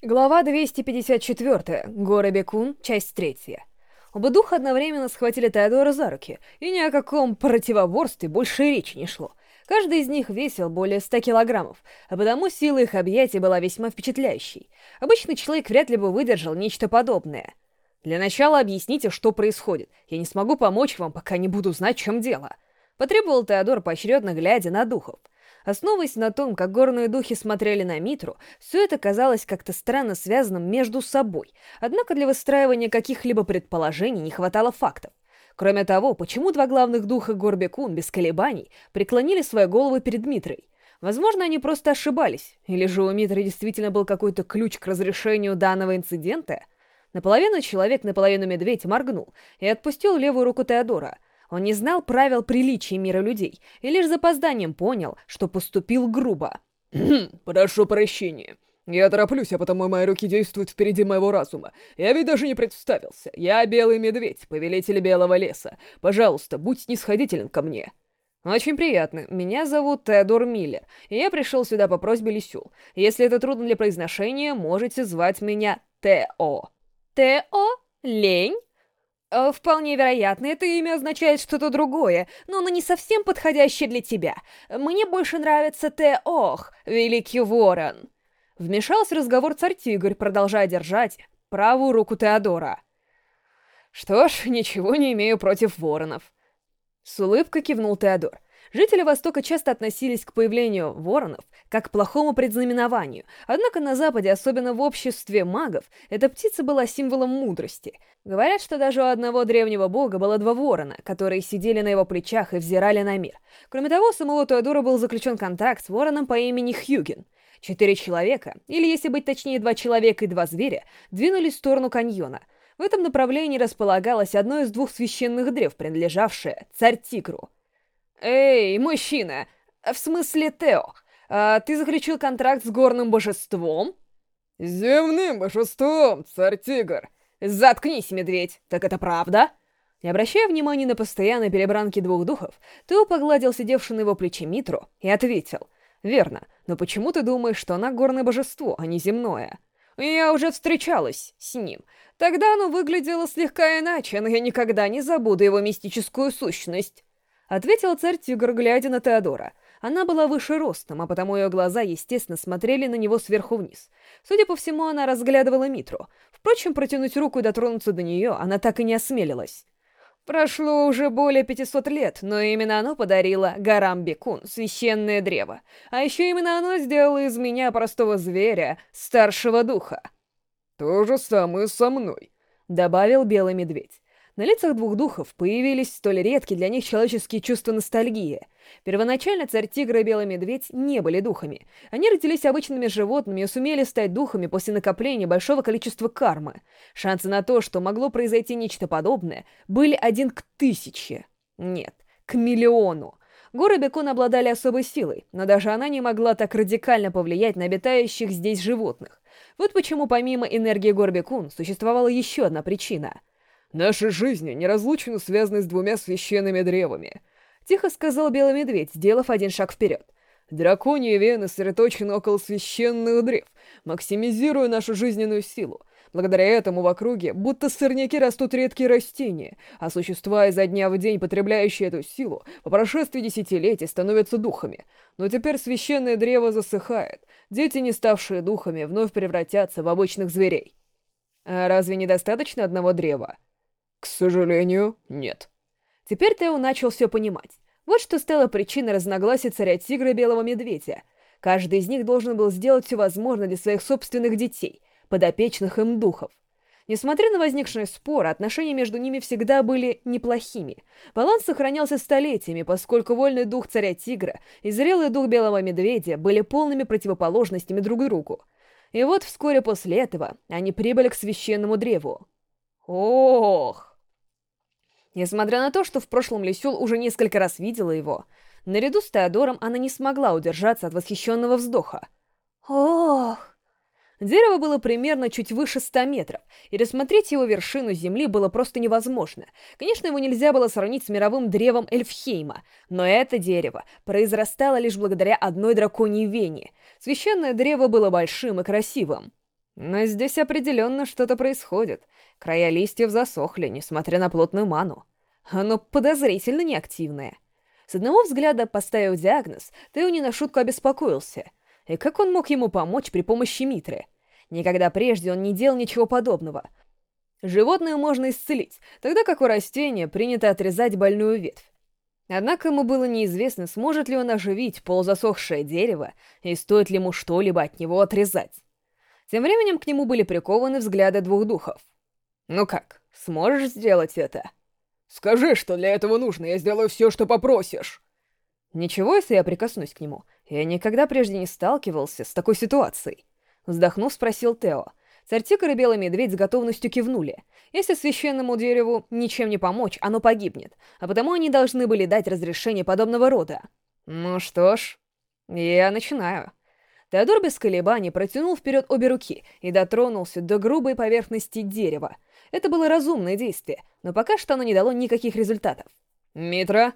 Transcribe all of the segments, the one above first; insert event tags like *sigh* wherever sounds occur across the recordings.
Глава 254. Горы Бекун. Часть третья. Оба духа одновременно схватили Теодора за руки, и ни о каком противоборстве больше речи не шло. Каждый из них весил более 100 килограммов, а потому сила их объятий была весьма впечатляющей. Обычный человек вряд ли бы выдержал нечто подобное. Для начала объясните, что происходит. Я не смогу помочь вам, пока не буду знать, в чем дело. Потребовал Теодор, поочередно глядя на духов. Основываясь на том, как горные духи смотрели на Митру, все это казалось как-то странно связанным между собой, однако для выстраивания каких-либо предположений не хватало фактов. Кроме того, почему два главных духа Горбекун без колебаний преклонили свои головы перед Митрой? Возможно, они просто ошибались, или же у Митры действительно был какой-то ключ к разрешению данного инцидента? Наполовину человек, наполовину медведь моргнул и отпустил левую руку Теодора — он не знал правил приличия мира людей и лишь запозданием понял, что поступил грубо. *clears throat* «Прошу прощения. Я тороплюсь, а потому мои руки действуют впереди моего разума. Я ведь даже не представился. Я Белый Медведь, повелитель Белого Леса. Пожалуйста, будь снисходителен ко мне». «Очень приятно. Меня зовут Теодор Миллер, и я пришел сюда по просьбе Лисюл. Если это трудно для произношения, можете звать меня Тео». «Тео? Лень?» Э, «Вполне вероятно, это имя означает что-то другое, но оно не совсем подходящее для тебя. Мне больше нравится Теох, Великий Ворон». Вмешался разговор царь-тигрь, продолжая держать правую руку Теодора. «Что ж, ничего не имею против воронов». С улыбкой кивнул Теодор. Жители Востока часто относились к появлению воронов как к плохому предзнаменованию, однако на Западе, особенно в обществе магов, эта птица была символом мудрости. Говорят, что даже у одного древнего бога было два ворона, которые сидели на его плечах и взирали на мир. Кроме того, у самого Теодора был заключен контракт с вороном по имени Хьюген. Четыре человека, или если быть точнее, два человека и два зверя, двинулись в сторону каньона. В этом направлении располагалось одно из двух священных древ, принадлежавшее царь-тигру. «Эй, мужчина! В смысле Тео, а ты заключил контракт с горным божеством?» «Земным божеством, царь-тигр!» «Заткнись, медведь! Так это правда?» Не обращая внимания на постоянные перебранки двух духов, Тео погладил сидевшую на его плече Митру и ответил. «Верно, но почему ты думаешь, что она горное божество, а не земное?» «Я уже встречалась с ним. Тогда оно выглядело слегка иначе, но я никогда не забуду его мистическую сущность». Ответил царь-тигр, глядя на Теодора. Она была выше ростом, а потому ее глаза, естественно, смотрели на него сверху вниз. Судя по всему, она разглядывала Митру. Впрочем, протянуть руку и дотронуться до нее она так и не осмелилась. Прошло уже более 500 лет, но именно оно подарило горам Бекун священное древо. А еще именно оно сделало из меня простого зверя, старшего духа. «То же самое со мной», — добавил белый медведь. На лицах двух духов появились столь редкие для них человеческие чувства ностальгии. Первоначально царь-тигр и белый медведь не были духами. Они родились обычными животными и сумели стать духами после накопления большого количества кармы. Шансы на то, что могло произойти нечто подобное, были один к тысяче. Нет, к миллиону. Горы Бекон обладали особой силой, но даже она не могла так радикально повлиять на обитающих здесь животных. Вот почему помимо энергии гор Бекун существовала еще одна причина — Наши жизни неразлучно связаны с двумя священными древами», — тихо сказал Белый Медведь, сделав один шаг вперед. «Драконьи вены сосредоточены около священных древ, максимизируя нашу жизненную силу. Благодаря этому в округе будто сорняки растут редкие растения, а существа изо дня в день, потребляющие эту силу, по прошествии десятилетий становятся духами. Но теперь священное древо засыхает, дети, не ставшие духами, вновь превратятся в обычных зверей. А разве недостаточно одного древа? К сожалению, нет. Теперь Тео начал все понимать. Вот что стало причиной разногласий царя-тигра и белого медведя. Каждый из них должен был сделать все возможное для своих собственных детей, подопечных им духов. Несмотря на возникший спор, отношения между ними всегда были неплохими. Баланс сохранялся столетиями, поскольку вольный дух царя-тигра и зрелый дух белого медведя были полными противоположностями друг другу. И вот вскоре после этого они прибыли к священному древу. Ох! Несмотря на то, что в прошлом Лисюл уже несколько раз видела его, наряду с Теодором она не смогла удержаться от восхищенного вздоха. Ох! Дерево было примерно чуть выше ста метров, и рассмотреть его вершину земли было просто невозможно. Конечно, его нельзя было сравнить с мировым древом Эльфхейма, но это дерево произрастало лишь благодаря одной драконьей вене. Священное древо было большим и красивым. Но здесь определенно что-то происходит. Края листьев засохли, несмотря на плотную ману. Оно подозрительно неактивное. С одного взгляда, поставив диагноз, Тео не на шутку обеспокоился. И как он мог ему помочь при помощи Митры? Никогда прежде он не делал ничего подобного. Животное можно исцелить, тогда как у растения принято отрезать больную ветвь. Однако ему было неизвестно, сможет ли он оживить полузасохшее дерево, и стоит ли ему что-либо от него отрезать. Тем временем к нему были прикованы взгляды двух духов. «Ну как, сможешь сделать это?» «Скажи, что для этого нужно, я сделаю все, что попросишь!» «Ничего, если я прикоснусь к нему. Я никогда прежде не сталкивался с такой ситуацией». Вздохнув, спросил Тео. Царь-тигр и белый медведь с готовностью кивнули. Если священному дереву ничем не помочь, оно погибнет, а потому они должны были дать разрешение подобного рода. Ну что ж, я начинаю. Теодор без колебаний протянул вперед обе руки и дотронулся до грубой поверхности дерева. Это было разумное действие, но пока что оно не дало никаких результатов. «Митра?»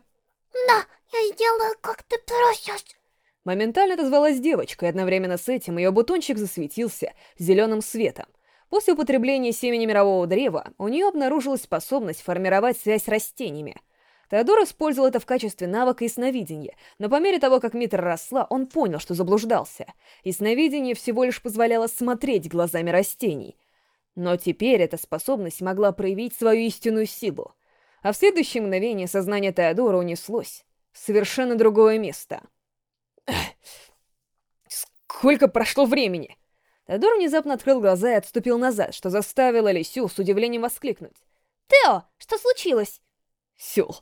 «Да, я сделаю, как ты просишь». Моментально отозвалась девочка, и одновременно с этим ее бутончик засветился зеленым светом. После употребления семени мирового древа у нее обнаружилась способность формировать связь с растениями. Теодор использовал это в качестве навыка ясновидения, но по мере того, как Митра росла, он понял, что заблуждался. Ясновидение всего лишь позволяло смотреть глазами растений. Но теперь эта способность могла проявить свою истинную силу. А в следующее мгновение сознание Теодора унеслось в совершенно другое место — Сколько прошло времени? Теодор внезапно открыл глаза и отступил назад, что заставило Лисю с удивлением воскликнуть. «Тео, что случилось?» «Сюл».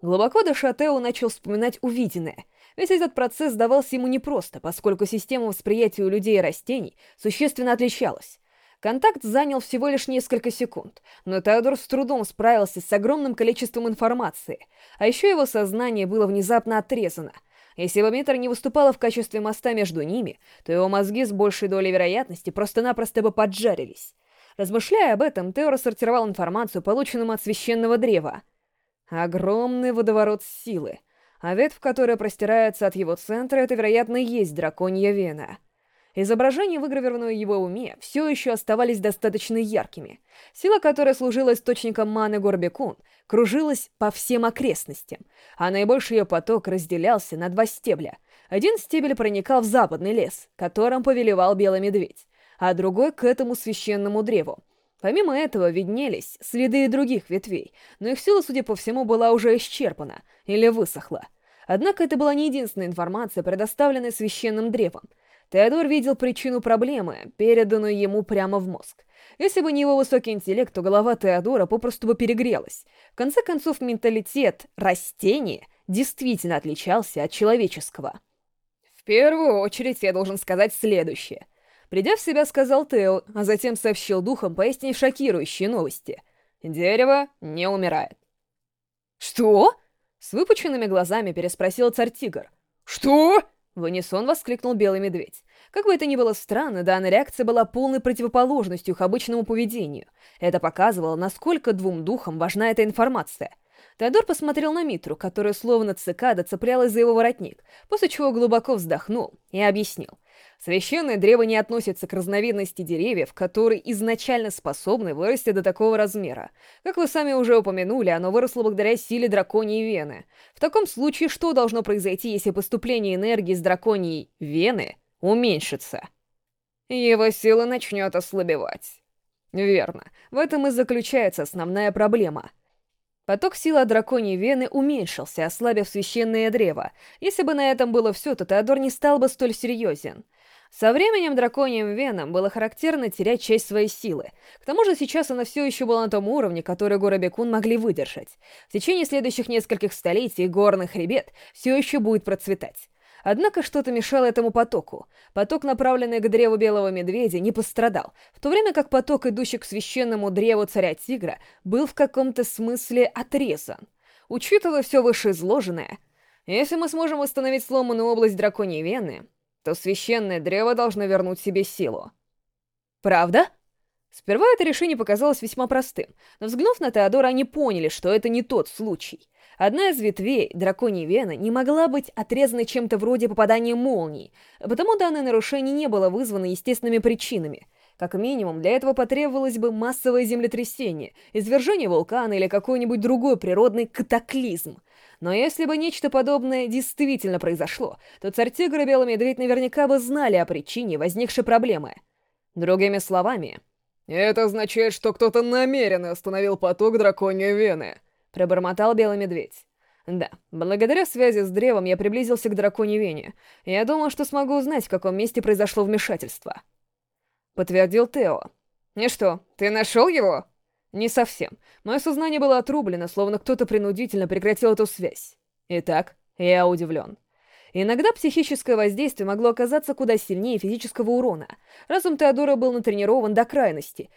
Глубоко дыша, Тео начал вспоминать увиденное. Весь этот процесс давался ему непросто, поскольку система восприятия у людей и растений существенно отличалась. Контакт занял всего лишь несколько секунд, но Теодор с трудом справился с огромным количеством информации, а еще его сознание было внезапно отрезано — если бы Митр не выступала в качестве моста между ними, то его мозги с большей долей вероятности просто-напросто бы поджарились. Размышляя об этом, Тео рассортировал информацию, полученную от священного древа. Огромный водоворот силы, а ветвь, которая простирается от его центра, это, вероятно, есть драконья вена. Изображения, выгравированные его уме, все еще оставались достаточно яркими. Сила, которая служила источником маны Горбекун, кружилась по всем окрестностям, а наибольший ее поток разделялся на два стебля. Один стебель проникал в западный лес, которым повелевал белый медведь, а другой — к этому священному древу. Помимо этого виднелись следы других ветвей, но их сила, судя по всему, была уже исчерпана или высохла. Однако это была не единственная информация, предоставленная священным древом — Теодор видел причину проблемы, переданную ему прямо в мозг. Если бы не его высокий интеллект, то голова Теодора попросту бы перегрелась. В конце концов, менталитет растения действительно отличался от человеческого. В первую очередь я должен сказать следующее. Придя в себя, сказал Тео, а затем сообщил духом поистине шокирующие новости. Дерево не умирает. «Что?» С выпученными глазами переспросил царь-тигр. «Что?» В унисон воскликнул белый медведь. Как бы это ни было странно, данная реакция была полной противоположностью их обычному поведению. Это показывало, насколько двум духам важна эта информация. Теодор посмотрел на Митру, которая словно цикада цеплялась за его воротник, после чего глубоко вздохнул и объяснил. Священное древо не относится к разновидности деревьев, которые изначально способны вырасти до такого размера. Как вы сами уже упомянули, оно выросло благодаря силе драконьей вены. В таком случае, что должно произойти, если поступление энергии с драконьей вены уменьшится? Его сила начнет ослабевать. Верно. В этом и заключается основная проблема. Поток силы драконьей вены уменьшился, ослабив священное древо. Если бы на этом было все, то Теодор не стал бы столь серьезен. Со временем драконьим венам было характерно терять часть своей силы. К тому же сейчас она все еще была на том уровне, который горы Бекун могли выдержать. В течение следующих нескольких столетий горный хребет все еще будет процветать. Однако что-то мешало этому потоку. Поток, направленный к древу белого медведя, не пострадал, в то время как поток, идущий к священному древу царя-тигра, был в каком-то смысле отрезан. Учитывая все вышеизложенное, если мы сможем восстановить сломанную область драконьей вены, то священное древо должно вернуть себе силу. Правда? Сперва это решение показалось весьма простым, но взглянув на Теодора, они поняли, что это не тот случай. Одна из ветвей драконьей вены не могла быть отрезана чем-то вроде попадания молний, потому данное нарушение не было вызвано естественными причинами. Как минимум, для этого потребовалось бы массовое землетрясение, извержение вулкана или какой-нибудь другой природный катаклизм. Но если бы нечто подобное действительно произошло, то царь-тигр и белый медведь наверняка бы знали о причине возникшей проблемы. Другими словами... «Это означает, что кто-то намеренно остановил поток драконьей вены», — пробормотал белый медведь. Да, благодаря связи с древом я приблизился к драконьей вене. Я думал, что смогу узнать, в каком месте произошло вмешательство. Подтвердил Тео. И что, ты нашел его? Не совсем. Мое сознание было отрублено, словно кто-то принудительно прекратил эту связь. Итак, я удивлен. Иногда психическое воздействие могло оказаться куда сильнее физического урона. Разум Теодора был натренирован до крайности,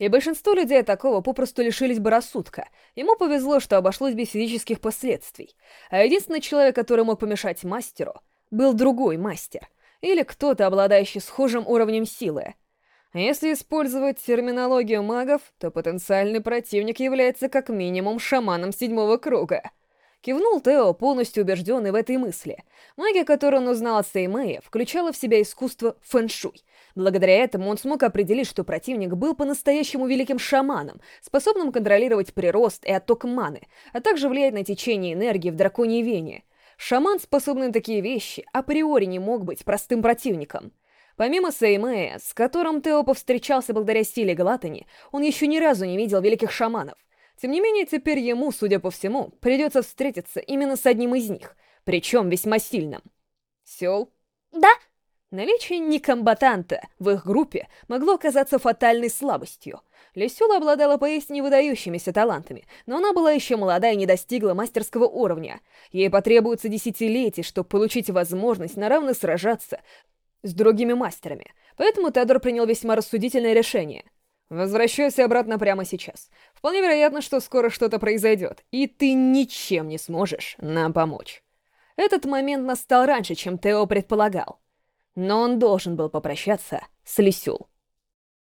и большинство людей такого попросту лишились бы рассудка. Ему повезло, что обошлось без физических последствий. А единственный человек, который мог помешать мастеру, был другой мастер. Или кто-то, обладающий схожим уровнем силы. Если использовать терминологию магов, то потенциальный противник является как минимум шаманом седьмого круга — Кивнул Тео, полностью убежденный в этой мысли. Магия, которую он узнал от Сеймэя, включала в себя искусство фэншуй. Благодаря этому он смог определить, что противник был по-настоящему великим шаманом, способным контролировать прирост и отток маны, а также влиять на течение энергии в драконьей вене. Шаман, способный на такие вещи, априори не мог быть простым противником. Помимо Сеймея, с которым Тео повстречался благодаря силе Галатани, он еще ни разу не видел великих шаманов. Тем не менее, теперь ему, судя по всему, придется встретиться именно с одним из них, причем весьма сильным. Сел? Да? Наличие некомбатанта в их группе могло оказаться фатальной слабостью. Лесюла обладала поистине выдающимися талантами, но она была еще молода и не достигла мастерского уровня. Ей потребуется десятилетий, чтобы получить возможность на равных сражаться с другими мастерами, поэтому Теодор принял весьма рассудительное решение — Возвращайся обратно прямо сейчас. Вполне вероятно, что скоро что-то произойдет, и ты ничем не сможешь нам помочь. Этот момент настал раньше, чем Тео предполагал. Но он должен был попрощаться с Лисюл.